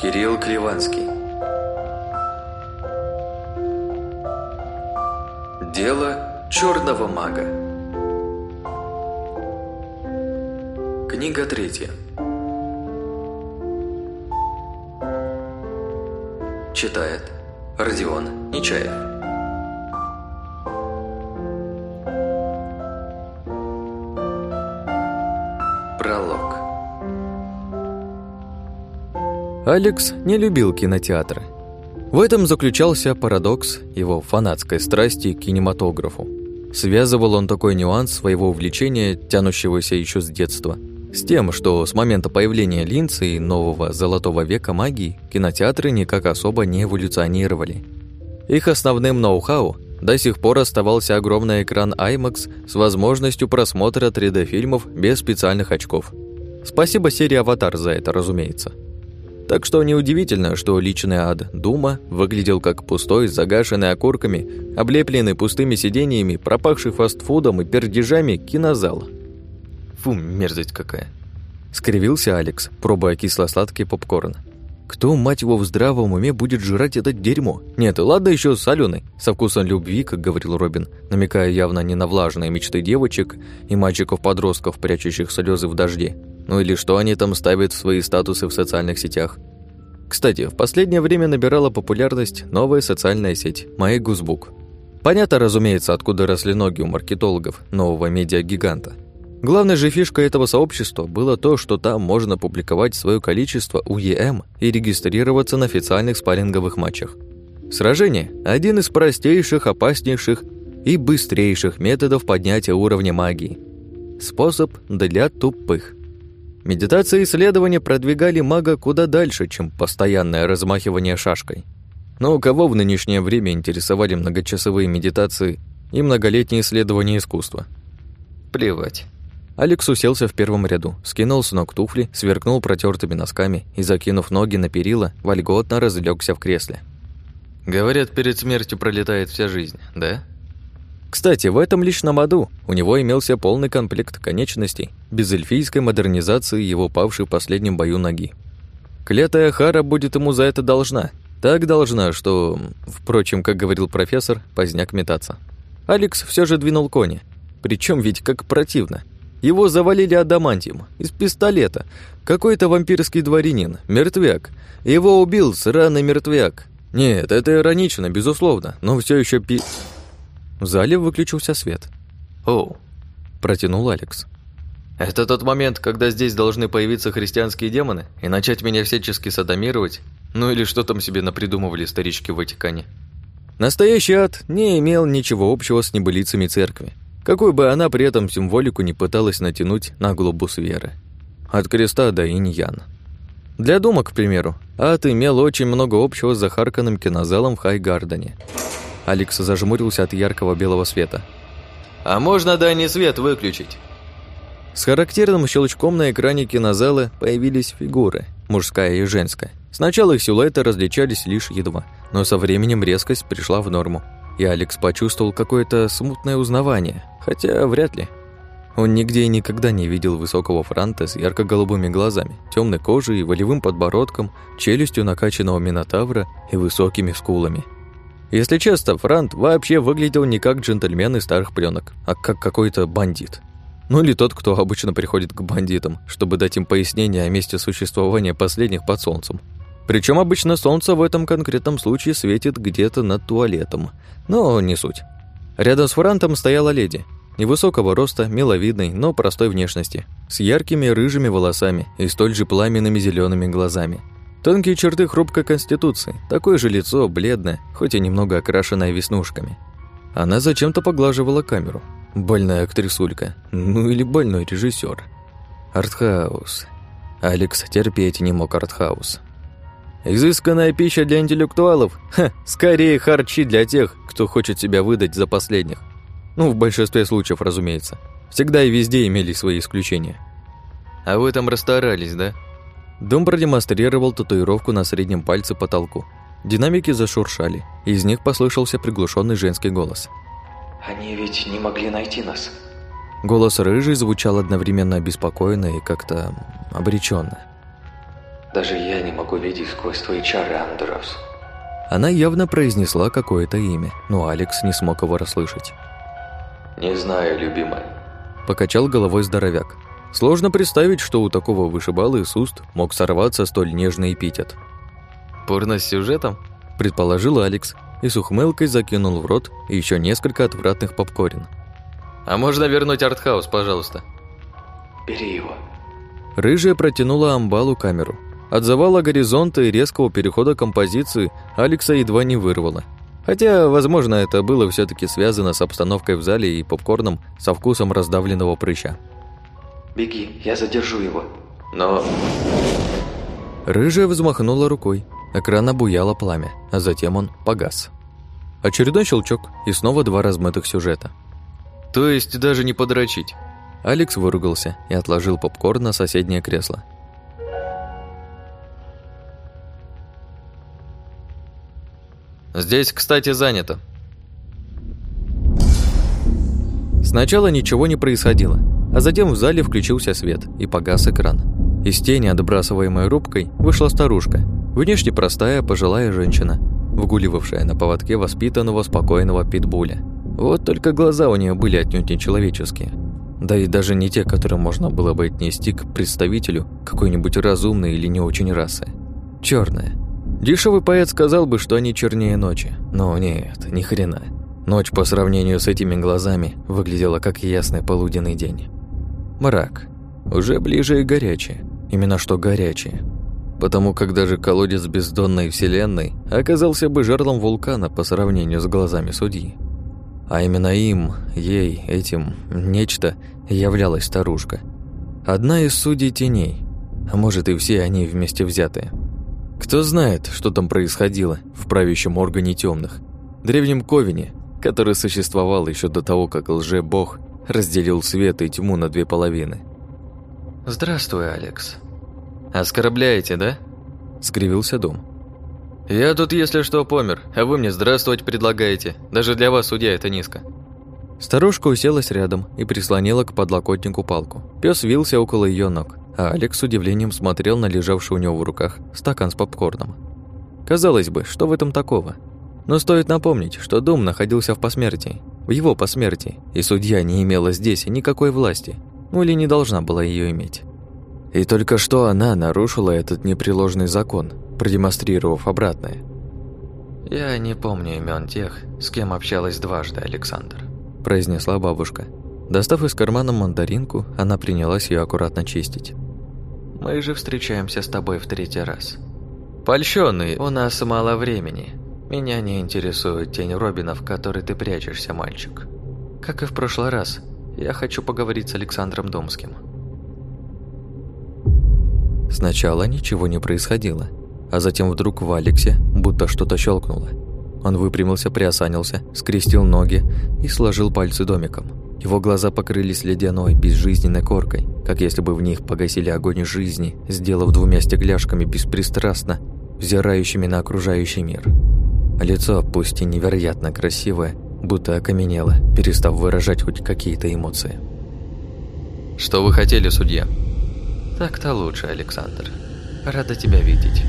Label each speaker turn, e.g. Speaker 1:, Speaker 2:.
Speaker 1: Кирилл Криванский. Дело черного мага. Книга третья. Читает Родион Нечаев
Speaker 2: Алекс не любил кинотеатры. В этом заключался парадокс его фанатской страсти к кинематографу. Связывал он такой нюанс своего увлечения, тянущегося еще с детства, с тем, что с момента появления линзы и нового золотого века магии кинотеатры никак особо не эволюционировали. Их основным ноу-хау до сих пор оставался огромный экран IMAX с возможностью просмотра 3D-фильмов без специальных очков. Спасибо серии «Аватар» за это, разумеется. Так что неудивительно, что личный ад Дума выглядел как пустой, загашенный окурками, облепленный пустыми сидениями, пропахший фастфудом и пердежами кинозал. Фу, мерзость какая. Скривился Алекс, пробуя кисло-сладкий попкорн. Кто, мать его, в здравом уме будет жрать это дерьмо? Нет, ладно еще соленый, со вкусом любви, как говорил Робин, намекая явно не на влажные мечты девочек и мальчиков-подростков, прячущих слезы в дожде. Ну или что они там ставят в свои статусы в социальных сетях. Кстати, в последнее время набирала популярность новая социальная сеть «Мои Гузбук». Понятно, разумеется, откуда росли ноги у маркетологов нового медиагиганта – Главной же фишкой этого сообщества было то, что там можно публиковать свое количество УЕМ и регистрироваться на официальных спарринговых матчах. Сражение – один из простейших, опаснейших и быстрейших методов поднятия уровня магии. Способ для тупых. Медитация и исследования продвигали мага куда дальше, чем постоянное размахивание шашкой. Но у кого в нынешнее время интересовали многочасовые медитации и многолетние исследования искусства? Плевать. Алекс уселся в первом ряду, скинул с ног туфли, сверкнул протертыми носками и, закинув ноги на перила, вольготно разлегся в кресле. «Говорят, перед смертью пролетает вся жизнь, да?» Кстати, в этом личном аду у него имелся полный комплект конечностей, без эльфийской модернизации его павшей в последнем бою ноги. Клятая Хара будет ему за это должна. Так должна, что, впрочем, как говорил профессор, поздняк метаться. Алекс все же двинул кони. Причем ведь как противно. Его завалили адамантием, из пистолета. Какой-то вампирский дворянин, мертвяк. Его убил сраный мертвяк. Нет, это иронично, безусловно, но все еще пи... В зале выключился свет. «Оу», — протянул Алекс. «Это тот момент, когда здесь должны появиться христианские демоны и начать меня всячески садомировать? Ну или что там себе напридумывали старички в Ватикане?» Настоящий ад не имел ничего общего с небылицами церкви какой бы она при этом символику не пыталась натянуть на глобус веры. От креста до инь-ян. Для дома, к примеру, ад имел очень много общего с захарканным кинозалом в Хайгардене. Алекс зажмурился от яркого белого света. «А можно дальний свет выключить?» С характерным щелчком на экране кинозала появились фигуры, мужская и женская. Сначала их силуэты различались лишь едва, но со временем резкость пришла в норму и Алекс почувствовал какое-то смутное узнавание, хотя вряд ли. Он нигде и никогда не видел высокого франта с ярко-голубыми глазами, темной кожей и волевым подбородком, челюстью накачанного минотавра и высокими скулами. Если честно, Франт вообще выглядел не как джентльмен из старых пленок, а как какой-то бандит. Ну или тот, кто обычно приходит к бандитам, чтобы дать им пояснение о месте существования последних под солнцем. Причем обычно солнце в этом конкретном случае светит где-то над туалетом. Но не суть. Рядом с Франтом стояла леди. Невысокого роста, миловидной, но простой внешности. С яркими рыжими волосами и столь же пламенными зелеными глазами. Тонкие черты хрупкой конституции, такое же лицо, бледное, хоть и немного окрашенное веснушками. Она зачем-то поглаживала камеру. Больная актрисулька. Ну или больной режиссер. Артхаус. Алекс терпеть не мог артхаус. Изысканная пища для интеллектуалов? Ха, скорее харчи для тех, кто хочет себя выдать за последних. Ну, в большинстве случаев, разумеется. Всегда и везде имели свои исключения. А вы там расстарались, да? Дом продемонстрировал татуировку на среднем пальце потолку. Динамики зашуршали, и из них послышался приглушенный женский голос.
Speaker 1: «Они ведь не могли найти нас».
Speaker 2: Голос рыжий звучал одновременно обеспокоенно и как-то обреченно.
Speaker 1: Даже я не могу видеть сквозь твои чары, Андрос.
Speaker 2: Она явно произнесла какое-то имя, но Алекс не смог его расслышать.
Speaker 1: «Не знаю, любимая».
Speaker 2: Покачал головой здоровяк. Сложно представить, что у такого вышибалы из уст мог сорваться столь нежный эпитет. «Порно с сюжетом?» – предположил Алекс и с ухмылкой закинул в рот еще несколько отвратных попкорн. «А можно вернуть артхаус, пожалуйста?»
Speaker 1: «Бери его».
Speaker 2: Рыжая протянула амбалу камеру, от завала горизонта и резкого перехода композиции Алекса едва не вырвало. Хотя, возможно, это было все таки связано с обстановкой в зале и попкорном со вкусом раздавленного прыща.
Speaker 1: «Беги, я задержу его, но...»
Speaker 2: Рыжая взмахнула рукой. Экран обуяло пламя, а затем он погас. Очередной щелчок и снова два размытых сюжета. «То есть даже не подрочить?» Алекс выругался и отложил попкорн на соседнее кресло. Здесь, кстати, занято. Сначала ничего не происходило, а затем в зале включился свет и погас экран. Из тени, отбрасываемой рубкой, вышла старушка, внешне простая пожилая женщина, вгуливавшая на поводке воспитанного спокойного питбуля. Вот только глаза у нее были отнюдь не человеческие. Да и даже не те, которые можно было бы отнести к представителю какой-нибудь разумной или не очень расы. Черная, Дешевый поэт сказал бы, что они чернее ночи. Но нет, ни хрена. Ночь по сравнению с этими глазами выглядела как ясный полуденный день. Мрак. Уже ближе и горячее. Именно что горячее. Потому как даже колодец бездонной вселенной оказался бы жерлом вулкана по сравнению с глазами судьи. А именно им, ей, этим, нечто являлась старушка. Одна из судей теней, а может и все они вместе взятые. Кто знает, что там происходило в правящем органе темных, древнем Ковине, который существовал еще до того, как лже-бог разделил свет и тьму на две половины. «Здравствуй, Алекс. Оскорбляете, да?» — скривился Дом. «Я тут, если что, помер, а вы мне здравствовать предлагаете. Даже для вас, судья, это низко». Старушка уселась рядом и прислонила к подлокотнику палку. Пес вился около ее ног а Алекс с удивлением смотрел на лежавший у него в руках стакан с попкорном. Казалось бы, что в этом такого? Но стоит напомнить, что дом находился в посмертии, в его посмертии, и судья не имела здесь никакой власти, ну или не должна была ее иметь. И только что она нарушила этот непреложный закон, продемонстрировав обратное. «Я не помню имен тех, с кем общалась дважды, Александр», произнесла бабушка. Достав из кармана мандаринку, она принялась ее аккуратно чистить. Мы же встречаемся с тобой в третий раз. Польщённый, у нас мало времени. Меня не интересует тень Робина, в которой ты прячешься, мальчик. Как и в прошлый раз, я хочу поговорить с Александром Домским. Сначала ничего не происходило, а затем вдруг в Алексе будто что-то щелкнуло. Он выпрямился, приосанился, скрестил ноги и сложил пальцы домиком. Его глаза покрылись ледяной, безжизненной коркой, как если бы в них погасили огонь жизни, сделав двумя стекляшками беспристрастно, взирающими на окружающий мир. Лицо, пусть и невероятно красивое, будто окаменело, перестав выражать хоть какие-то эмоции. «Что вы хотели, судья?» «Так-то лучше, Александр. Рада тебя видеть».